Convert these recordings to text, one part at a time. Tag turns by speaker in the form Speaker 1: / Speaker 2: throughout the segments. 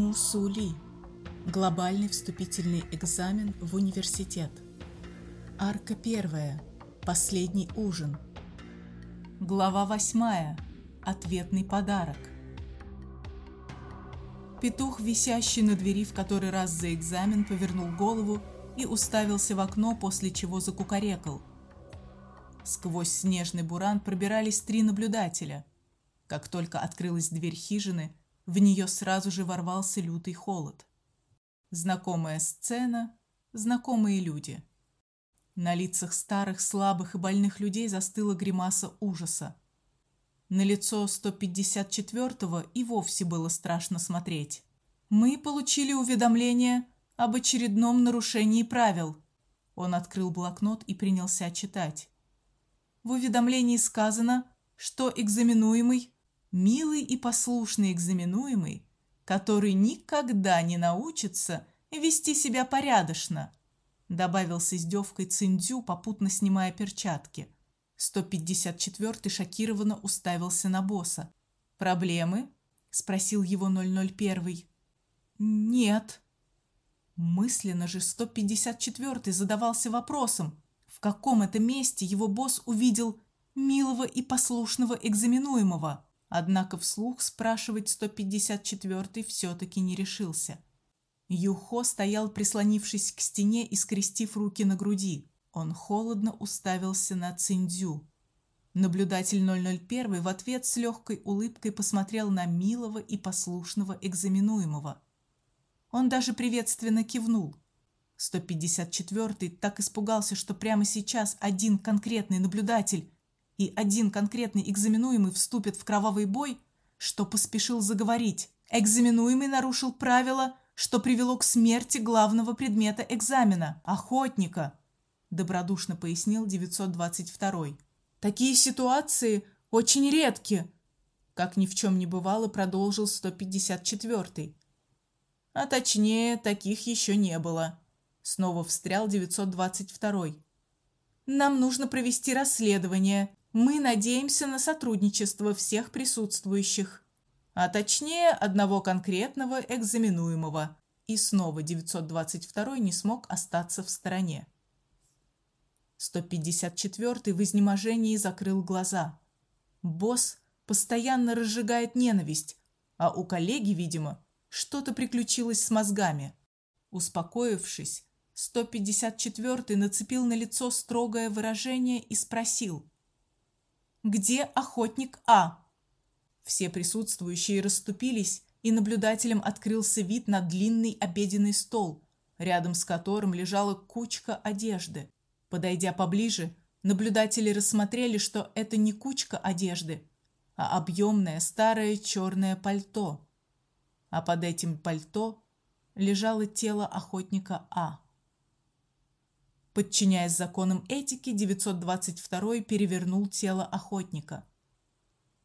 Speaker 1: Мусули. Глобальный вступительный экзамен в университет. Арка первая. Последний ужин. Глава восьмая. Ответный подарок. Петух, висящий на двери в который раз за экзамен, повернул голову и уставился в окно, после чего закукарекал. Сквозь снежный буран пробирались три наблюдателя. Как только открылась дверь хижины, в нее сразу же ворвался лютый холод. Знакомая сцена, знакомые люди. На лицах старых, слабых и больных людей застыла гримаса ужаса. На лицо 154-го и вовсе было страшно смотреть. Мы получили уведомление об очередном нарушении правил. Он открыл блокнот и принялся читать. В уведомлении сказано, что экзаменуемый милый и послушный экзаменуемый, который никогда не научится вести себя порядочно, добавил с издевкой Циндзю, попутно снимая перчатки. 154-й шокированно уставился на босса. Проблемы? спросил его 001. Нет. Мысленно же 154-й задавался вопросом, в каком это месте его босс увидел милого и послушного экзаменуемого. Однако вслух спрашивать 154-й все таки не решился. Юхо стоял, прислонившись к стене и скрестив руки на груди. Он холодно уставился на Циндзю. Наблюдатель 001 в ответ с легкой улыбкой посмотрел на милого и послушного экзаменуемого. Он даже приветственно кивнул. 154-й так испугался, что прямо сейчас один конкретный наблюдатель и один конкретный экзаменуемый вступит в кровавый бой, что поспешил заговорить. Экзаменуемый нарушил правила, что привело к смерти главного предмета экзамена охотника, добродушно пояснил 922. Такие ситуации очень редки, как ни в чем не бывало, продолжил 154. А точнее, таких еще не было. Снова встрял 922. Нам нужно провести расследование мы надеемся на сотрудничество всех присутствующих, а точнее одного конкретного экзаменуемого. И снова 922 не смог остаться в стороне. 154 в изнеможении закрыл глаза. Босс постоянно разжигает ненависть, а у коллеги, видимо, что-то приключилось с мозгами. Успокоившись, 154 нацепил на лицо строгое выражение и спросил: где охотник А? Все присутствующие расступились, и наблюдателям открылся вид на длинный обеденный стол, рядом с которым лежала кучка одежды. Подойдя поближе, наблюдатели рассмотрели, что это не кучка одежды, а объемное старое черное пальто. А под этим пальто лежало тело охотника А. Подчиняясь законам этики, 922 перевернул тело охотника.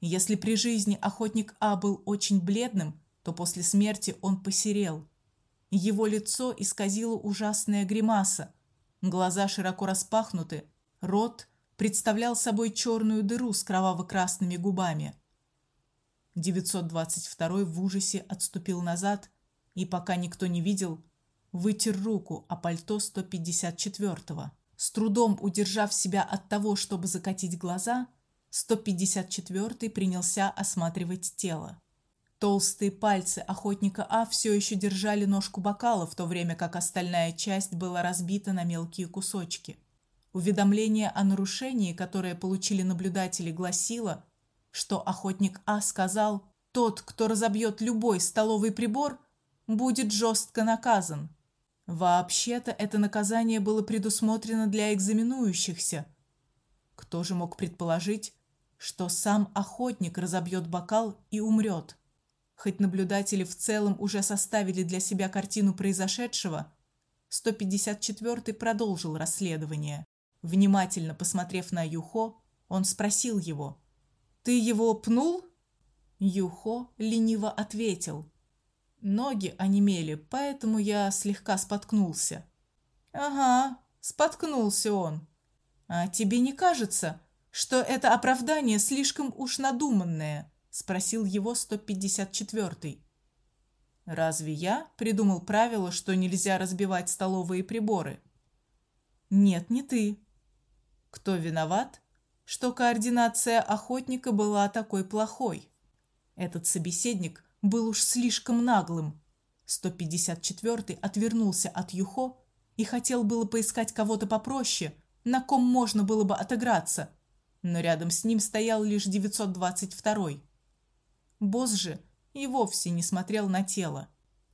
Speaker 1: Если при жизни охотник А был очень бледным, то после смерти он посерел. Его лицо исказило ужасная гримаса. Глаза широко распахнуты, рот представлял собой черную дыру с кроваво-красными губами. 922 в ужасе отступил назад, и пока никто не видел, вытер руку о пальто 154-го. С трудом удержав себя от того, чтобы закатить глаза, 154-й принялся осматривать тело. Толстые пальцы охотника А все еще держали ножку бокала, в то время как остальная часть была разбита на мелкие кусочки. Уведомление о нарушении, которое получили наблюдатели, гласило, что охотник А сказал: "Тот, кто разобьет любой столовый прибор, будет жестко наказан". Вообще-то это наказание было предусмотрено для экзаменующихся. Кто же мог предположить, что сам охотник разобьет бокал и умрет? Хоть наблюдатели в целом уже составили для себя картину произошедшего, 154-й продолжил расследование. Внимательно посмотрев на Юхо, он спросил его: "Ты его пнул?" Юхо лениво ответил: Ноги онемели, поэтому я слегка споткнулся. Ага, споткнулся он. А тебе не кажется, что это оправдание слишком уж надуманное? спросил его 154-й. Разве я придумал правило, что нельзя разбивать столовые приборы? Нет, не ты. Кто виноват, что координация охотника была такой плохой? Этот собеседник был уж слишком наглым. 154-й отвернулся от Юхо и хотел было поискать кого-то попроще, на ком можно было бы отыграться, но рядом с ним стоял лишь 922-й. Босс же и вовсе не смотрел на тело.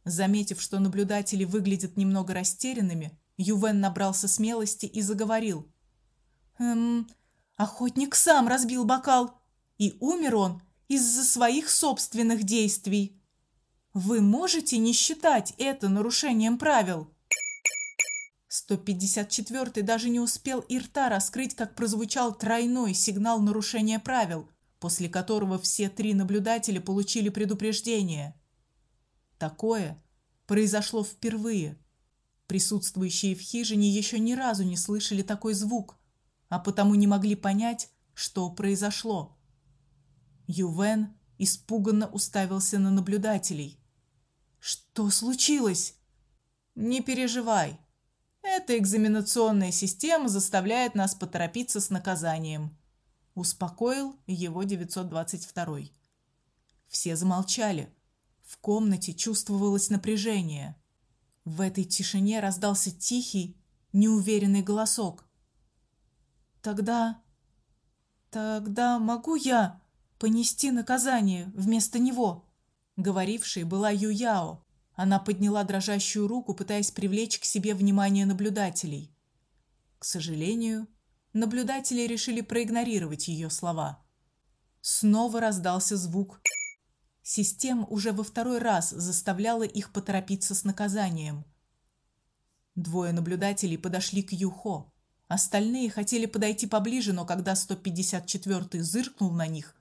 Speaker 1: Заметив, что наблюдатели выглядят немного растерянными, Ювен набрался смелости и заговорил. Эм, охотник сам разбил бокал, и умер он из-за своих собственных действий. Вы можете не считать это нарушением правил? 154-й даже не успел и рта раскрыть, как прозвучал тройной сигнал нарушения правил, после которого все три наблюдателя получили предупреждение. Такое произошло впервые. Присутствующие в хижине еще ни разу не слышали такой звук, а потому не могли понять, что произошло. Ювен испуганно уставился на наблюдателей. Что случилось? Не переживай. Эта экзаменационная система заставляет нас поторопиться с наказанием, успокоил его 922. Все замолчали. В комнате чувствовалось напряжение. В этой тишине раздался тихий, неуверенный голосок. Тогда тогда могу я понести наказание вместо него? Говорившей была Юяо. Она подняла дрожащую руку, пытаясь привлечь к себе внимание наблюдателей. К сожалению, наблюдатели решили проигнорировать ее слова. Снова раздался звук. Система уже во второй раз заставляла их поторопиться с наказанием. Двое наблюдателей подошли к Юхо. Остальные хотели подойти поближе, но когда 154-й зыркнул на них,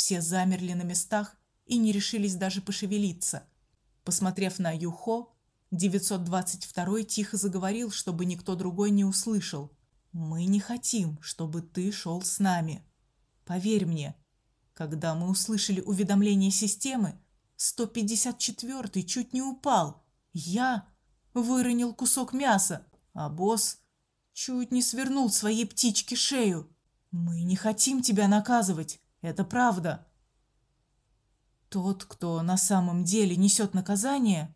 Speaker 1: все замерли на местах и не решились даже пошевелиться. Посмотрев на Юхо, 922 тихо заговорил, чтобы никто другой не услышал. Мы не хотим, чтобы ты шел с нами. Поверь мне, когда мы услышали уведомление системы, 154 чуть не упал. Я выронил кусок мяса, а босс чуть не свернул своей птичке шею. Мы не хотим тебя наказывать, это правда. Тот, кто на самом деле несет наказание,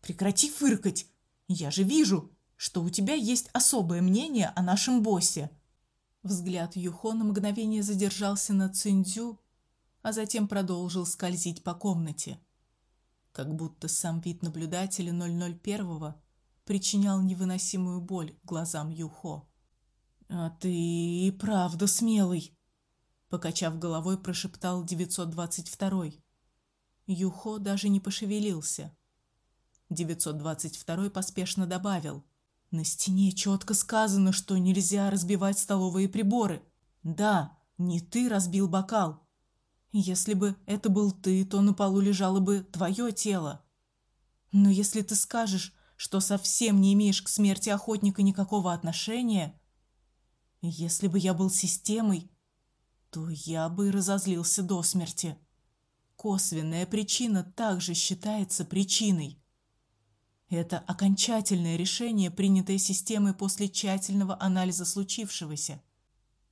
Speaker 1: прекрати фыркать. Я же вижу, что у тебя есть особое мнение о нашем боссе. Взгляд Юхо на мгновение задержался на Циндзю, а затем продолжил скользить по комнате, как будто сам вид наблюдателя 001 причинял невыносимую боль глазам Юхо. А ты и правда смелый, покачав головой, прошептал 922. Юхо даже не пошевелился. 922 поспешно добавил: "На стене четко сказано, что нельзя разбивать столовые приборы. Да, не ты разбил бокал. Если бы это был ты, то на полу лежало бы твое тело. Но если ты скажешь, что совсем не имеешь к смерти охотника никакого отношения, если бы я был системой, то я бы разозлился до смерти. Косвенная причина также считается причиной. Это окончательное решение, принятое системой после тщательного анализа случившегося.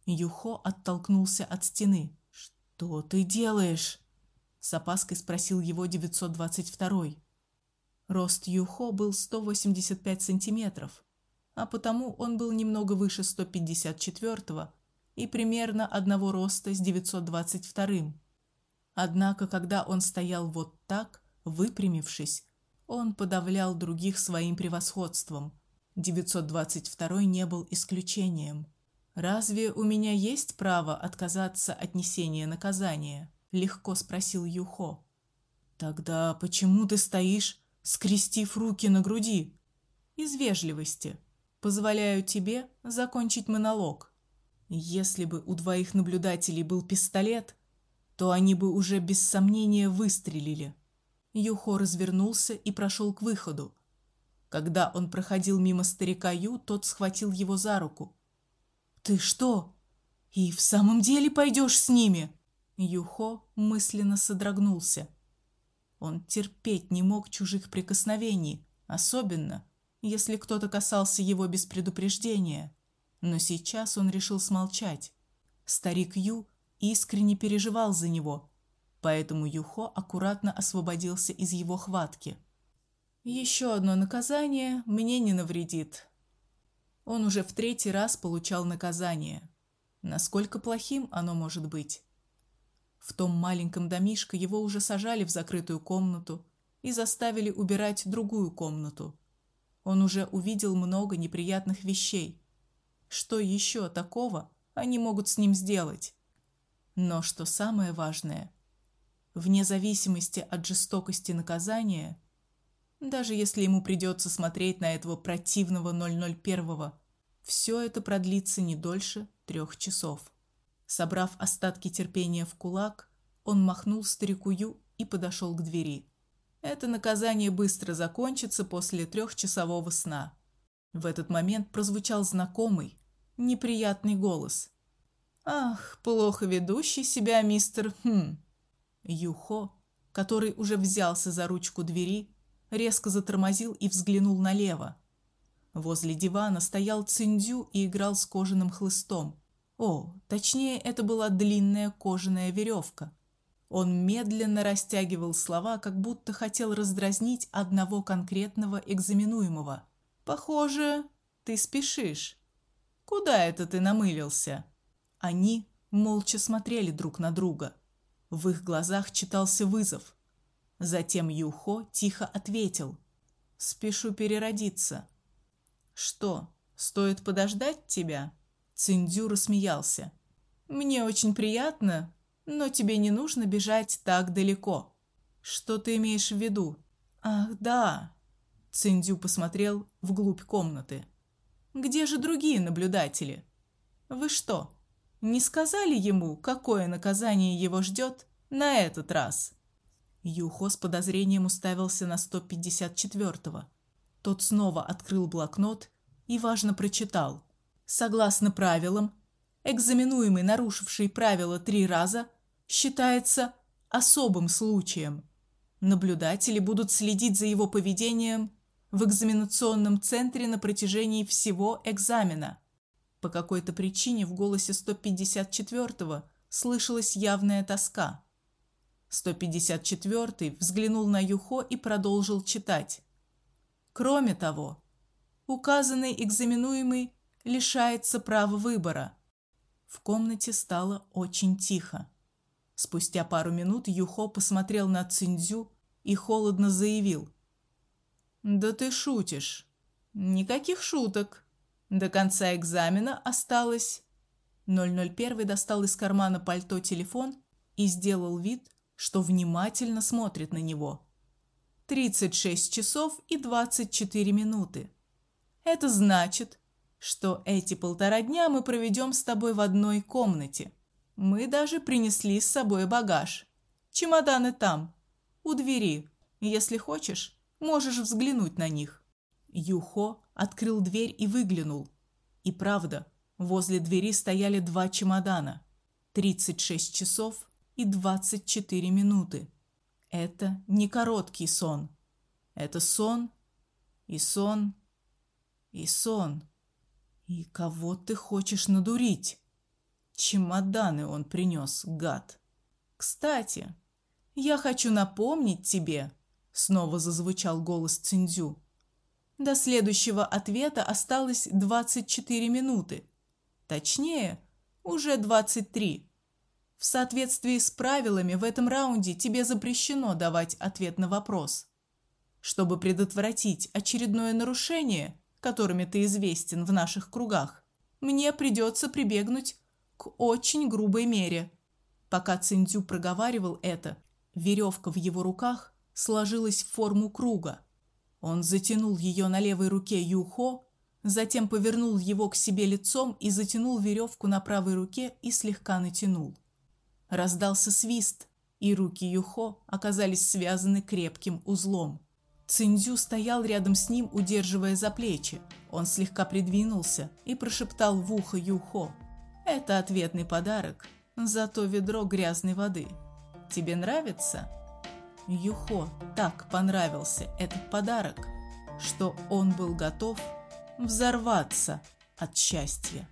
Speaker 1: Юхо оттолкнулся от стены. Что ты делаешь? с опаской спросил его 922. Рост Юхо был 185 сантиметров, а потому он был немного выше 154 и примерно одного роста с 922. Однако, когда он стоял вот так, выпрямившись, он подавлял других своим превосходством. 922 не был исключением. Разве у меня есть право отказаться от несения наказания? легко спросил Юхо. Тогда почему ты стоишь, скрестив руки на груди? Из вежливости. Позволяю тебе закончить монолог. Если бы у двоих наблюдателей был пистолет, то они бы уже без сомнения выстрелили. Юхо развернулся и прошел к выходу. Когда он проходил мимо старика Ю, тот схватил его за руку. Ты что? И в самом деле пойдешь с ними? Юхо мысленно содрогнулся. Он терпеть не мог чужих прикосновений, особенно если кто-то касался его без предупреждения. Но сейчас он решил смолчать. Старик Ю искренне переживал за него, поэтому Юхо аккуратно освободился из его хватки. Еще одно наказание мне не навредит. Он уже в третий раз получал наказание. Насколько плохим оно может быть? В том маленьком домишке его уже сажали в закрытую комнату и заставили убирать другую комнату. Он уже увидел много неприятных вещей. Что еще такого они могут с ним сделать? Но что самое важное, вне зависимости от жестокости наказания, даже если ему придется смотреть на этого противного 001, все это продлится не дольше трех часов. Собрав остатки терпения в кулак, он махнул старику Ю и подошел к двери. Это наказание быстро закончится после трехчасового сна. В этот момент прозвучал знакомый, неприятный голос. Ах, плохо ведущий себя мистер Хм. Юхо, который уже взялся за ручку двери, резко затормозил и взглянул налево. Возле дивана стоял Циндю и играл с кожаным хлыстом. О, точнее, это была длинная кожаная веревка. Он медленно растягивал слова, как будто хотел раздразнить одного конкретного экзаменуемого. Похоже, ты спешишь. Куда это ты намылился? Они молча смотрели друг на друга. В их глазах читался вызов. Затем Юхо тихо ответил: "Спешу переродиться". Что, стоит подождать тебя? Циндю рассмеялся. Мне очень приятно, но тебе не нужно бежать так далеко. Что ты имеешь в виду? Ах, да. Циндю посмотрел вглубь комнаты. Где же другие наблюдатели? Вы что, не сказали ему, какое наказание его ждет на этот раз? Юхо с подозрением уставился на 154-го. Тот снова открыл блокнот и важно прочитал: Согласно правилам, экзаменуемый, нарушивший правила три раза, считается особым случаем. Наблюдатели будут следить за его поведением в экзаменационном центре на протяжении всего экзамена. По какой-то причине в голосе 154-го слышалась явная тоска. 154 взглянул на Юхо и продолжил читать. Кроме того, указанный экзаменуемый лишается права выбора. В комнате стало очень тихо. Спустя пару минут Юхо посмотрел на Циндзю и холодно заявил: "Да ты шутишь. Никаких шуток. До конца экзамена осталось 001 достал из кармана пальто телефон и сделал вид, что внимательно смотрит на него. 36 часов и 24 минуты. Это значит, что эти полтора дня мы проведем с тобой в одной комнате. Мы даже принесли с собой багаж. Чемоданы там, у двери. Если хочешь, можешь взглянуть на них. Юхо открыл дверь и выглянул. И правда, возле двери стояли два чемодана. 36 часов и 24 минуты. Это не короткий сон. Это сон и сон и сон. И кого ты хочешь надурить? Чемоданы он принес, гад. Кстати, я хочу напомнить тебе, снова зазвучал голос Циндзю. До следующего ответа осталось 24 минуты. Точнее, уже 23. В соответствии с правилами в этом раунде тебе запрещено давать ответ на вопрос. Чтобы предотвратить очередное нарушение, которыми ты известен в наших кругах, мне придется прибегнуть к очень грубой мере. Пока Циндзю проговаривал это, веревка в его руках сложилась в форму круга. Он затянул ее на левой руке Юхо, затем повернул его к себе лицом и затянул веревку на правой руке и слегка натянул. Раздался свист, и руки Юхо оказались связаны крепким узлом. Циндзю стоял рядом с ним, удерживая за плечи. Он слегка придвинулся и прошептал в ухо Юхо: "Это ответный подарок за то ведро грязной воды. Тебе нравится?" Юхо так понравился этот подарок, что он был готов взорваться от счастья.